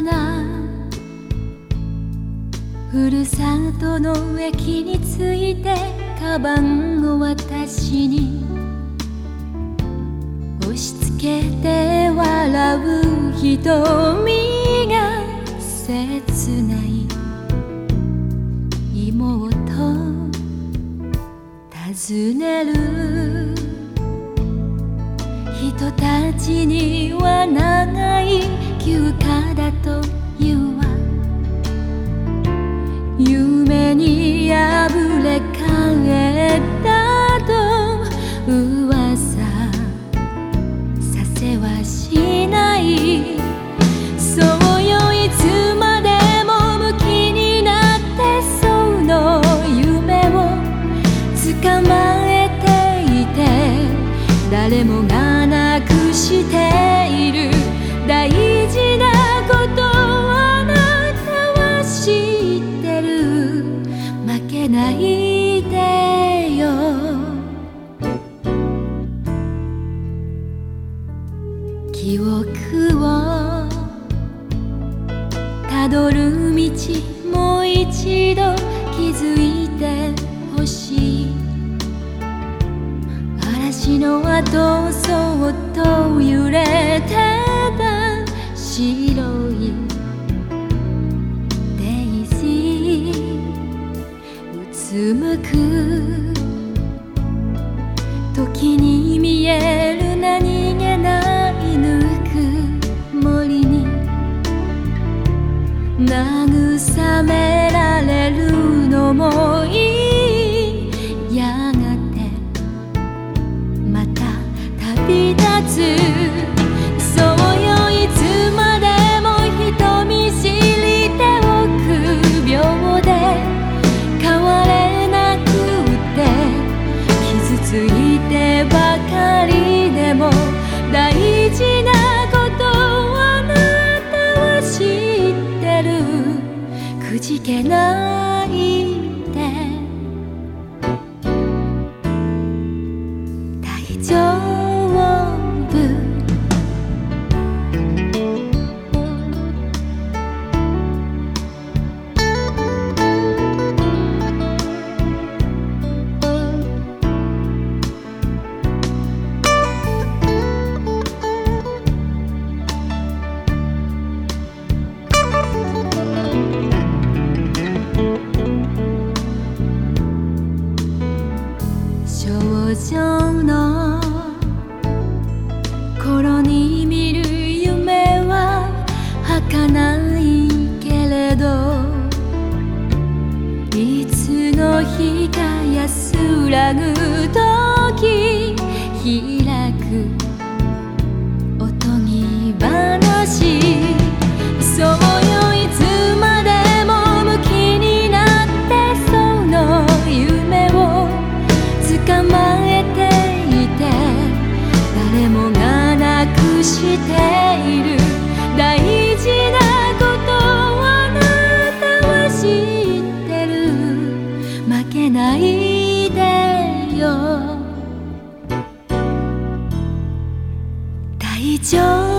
なふるさとの駅に着いてカバンを私に。押し付けて笑う瞳が切ない。妹尋ねる。人たちには長い休暇だと言うわ夢に破れ帰ったと噂させはしない。そうよいつまでも向きになってその夢を捕まえていて。誰もがないでよ。記憶をたどる道もう一度気づいてほしい。嵐の後そっと揺れてた白いーうつむく傷ついてばかりでも大事なことあなたは知ってる。くじけないでの日が安らぐ時開くよ大丈夫